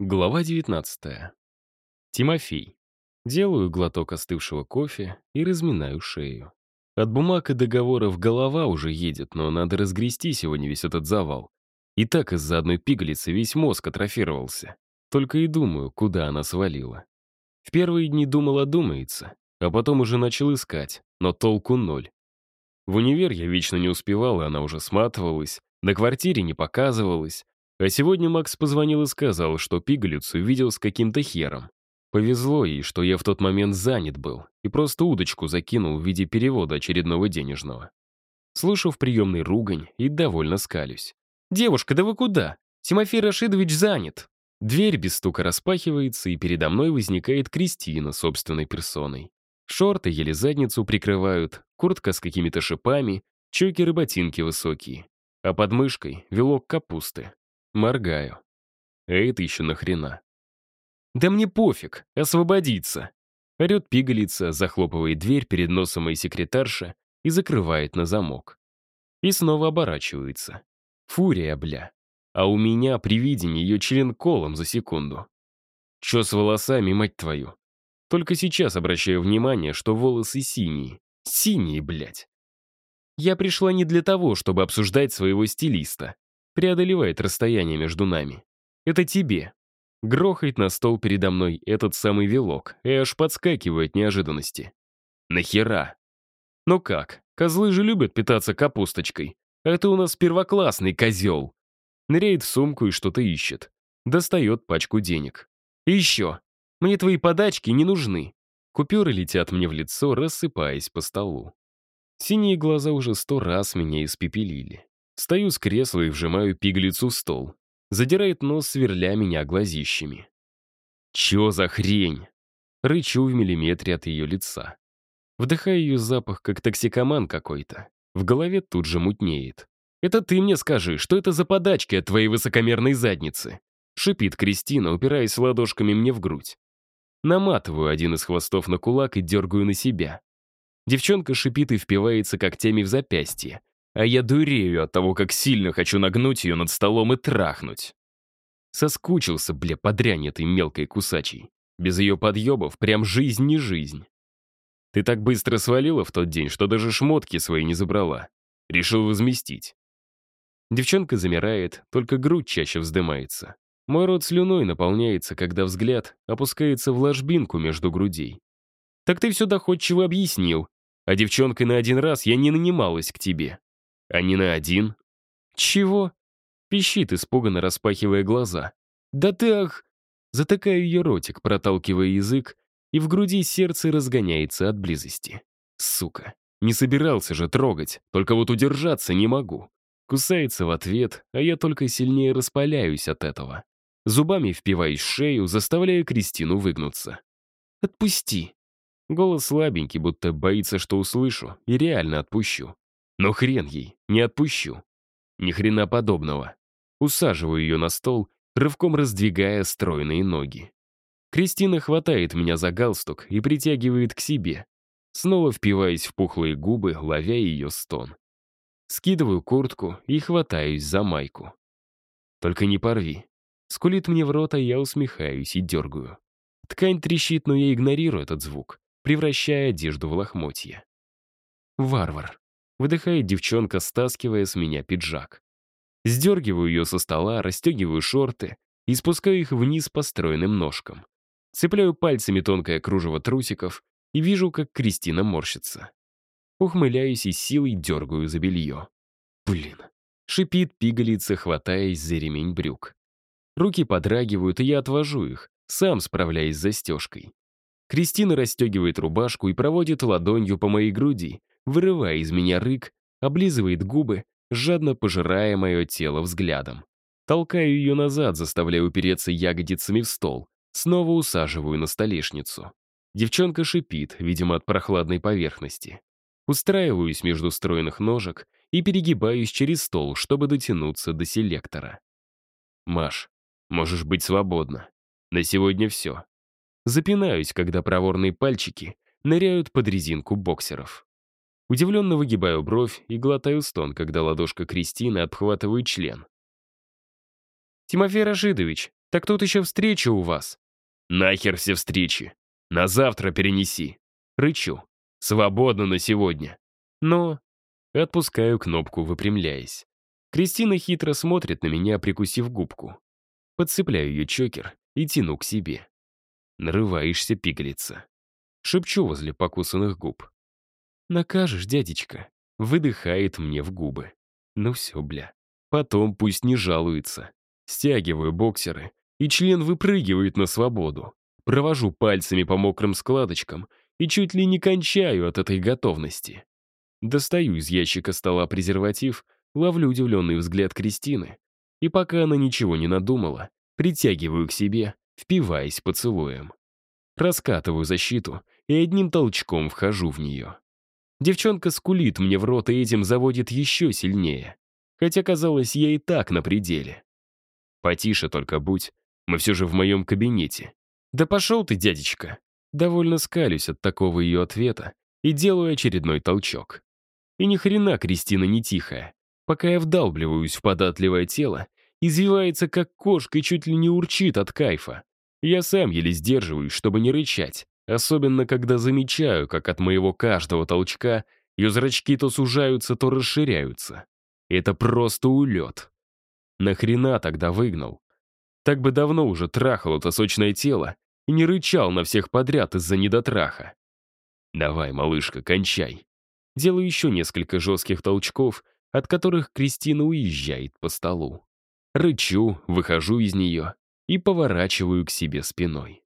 Глава 19. Тимофей. Делаю глоток остывшего кофе и разминаю шею. От бумаг и договоров голова уже едет, но надо разгрести сегодня весь этот завал. И так из-за одной пигалицы весь мозг атрофировался. Только и думаю, куда она свалила. В первые дни думал, одумается, а потом уже начал искать, но толку ноль. В универ я вечно не успевал, и она уже сматывалась, на квартире не показывалась, а сегодня Макс позвонил и сказал, что пигалицу видел с каким-то хером. Повезло ей, что я в тот момент занят был и просто удочку закинул в виде перевода очередного денежного. Слушаю в приемной ругань и довольно скалюсь. «Девушка, да вы куда? Тимофей Рашидович занят!» Дверь без стука распахивается, и передо мной возникает Кристина собственной персоной. Шорты еле задницу прикрывают, куртка с какими-то шипами, чокеры-ботинки высокие. А под мышкой — вилок капусты. Моргаю. А это еще нахрена? «Да мне пофиг, освободиться!» Орет пигалица, захлопывает дверь перед носом моей секретарши и закрывает на замок. И снова оборачивается. Фурия, бля. А у меня при видении ее член колом за секунду. Че с волосами, мать твою? Только сейчас обращаю внимание, что волосы синие. Синие, блядь. Я пришла не для того, чтобы обсуждать своего стилиста преодолевает расстояние между нами. Это тебе. Грохает на стол передо мной этот самый вилок и аж подскакивает неожиданности. Нахера? Ну как, козлы же любят питаться капусточкой. Это у нас первоклассный козел. Ныряет в сумку и что-то ищет. Достает пачку денег. И еще. Мне твои подачки не нужны. Купюры летят мне в лицо, рассыпаясь по столу. Синие глаза уже сто раз меня испепелили. Стою с кресла и вжимаю пиглицу в стол. Задирает нос, сверля меня глазищами. «Чё за хрень?» Рычу в миллиметре от ее лица. Вдыхаю ее запах, как токсикоман какой-то. В голове тут же мутнеет. «Это ты мне скажи, что это за подачки от твоей высокомерной задницы?» Шипит Кристина, упираясь ладошками мне в грудь. Наматываю один из хвостов на кулак и дергаю на себя. Девчонка шипит и впивается когтями в запястье, а я дурею от того, как сильно хочу нагнуть ее над столом и трахнуть. Соскучился, бля, по дрянь этой мелкой кусачей. Без ее подъебов прям жизнь не жизнь. Ты так быстро свалила в тот день, что даже шмотки свои не забрала. Решил возместить. Девчонка замирает, только грудь чаще вздымается. Мой рот слюной наполняется, когда взгляд опускается в ложбинку между грудей. Так ты все доходчиво объяснил, а девчонкой на один раз я не нанималась к тебе. А не на один? Чего? Пищит, испуганно распахивая глаза. Да ты ах! Затыкаю ее ротик, проталкивая язык, и в груди сердце разгоняется от близости. Сука, не собирался же трогать, только вот удержаться не могу. Кусается в ответ, а я только сильнее распаляюсь от этого. Зубами впиваюсь шею, заставляя Кристину выгнуться. «Отпусти!» Голос слабенький, будто боится, что услышу, и реально отпущу. Но хрен ей, не отпущу. Ни хрена подобного. Усаживаю ее на стол, рывком раздвигая стройные ноги. Кристина хватает меня за галстук и притягивает к себе. Снова впиваясь в пухлые губы, ловя ее стон. Скидываю куртку и хватаюсь за майку. Только не порви. Скулит мне в рот, а я усмехаюсь и дергаю. Ткань трещит, но я игнорирую этот звук, превращая одежду в лохмотья. Варвар. Выдыхает девчонка, стаскивая с меня пиджак. Сдергиваю ее со стола, расстегиваю шорты и спускаю их вниз по стройным ножкам. Цепляю пальцами тонкое кружево трусиков и вижу, как Кристина морщится. Ухмыляюсь и силой дергаю за белье. Блин. Шипит пигалица, хватаясь за ремень брюк. Руки подрагивают, и я отвожу их, сам справляясь с застежкой. Кристина расстегивает рубашку и проводит ладонью по моей груди, вырывая из меня рык, облизывает губы, жадно пожирая мое тело взглядом. Толкаю ее назад, заставляя упереться ягодицами в стол. Снова усаживаю на столешницу. Девчонка шипит, видимо, от прохладной поверхности. Устраиваюсь между стройных ножек и перегибаюсь через стол, чтобы дотянуться до селектора. «Маш, можешь быть свободна. На сегодня все». Запинаюсь, когда проворные пальчики ныряют под резинку боксеров. Удивленно выгибаю бровь и глотаю стон, когда ладошка Кристины обхватывает член. «Тимофей Рашидович, Так тут еще встреча у вас». «Нахер все встречи. На завтра перенеси». Рычу. «Свободно на сегодня». Но... Отпускаю кнопку, выпрямляясь. Кристина хитро смотрит на меня, прикусив губку. Подцепляю ее чокер и тяну к себе. Нарываешься, пигалица. Шепчу возле покусанных губ. «Накажешь, дядечка», выдыхает мне в губы. Ну все, бля. Потом пусть не жалуется. Стягиваю боксеры, и член выпрыгивает на свободу. Провожу пальцами по мокрым складочкам и чуть ли не кончаю от этой готовности. Достаю из ящика стола презерватив, ловлю удивленный взгляд Кристины, и пока она ничего не надумала, притягиваю к себе, впиваясь поцелуем. Раскатываю защиту и одним толчком вхожу в нее. Девчонка скулит мне в рот и этим заводит еще сильнее. Хотя, казалось, я и так на пределе. Потише только будь, мы все же в моем кабинете. Да пошел ты, дядечка. Довольно скалюсь от такого ее ответа и делаю очередной толчок. И ни хрена Кристина не тихая. Пока я вдалбливаюсь в податливое тело, извивается как кошка и чуть ли не урчит от кайфа. Я сам еле сдерживаюсь, чтобы не рычать. Особенно, когда замечаю, как от моего каждого толчка ее зрачки то сужаются, то расширяются. Это просто улет. Нахрена тогда выгнал? Так бы давно уже трахал это сочное тело и не рычал на всех подряд из-за недотраха. Давай, малышка, кончай. Делаю еще несколько жестких толчков, от которых Кристина уезжает по столу. Рычу, выхожу из нее и поворачиваю к себе спиной.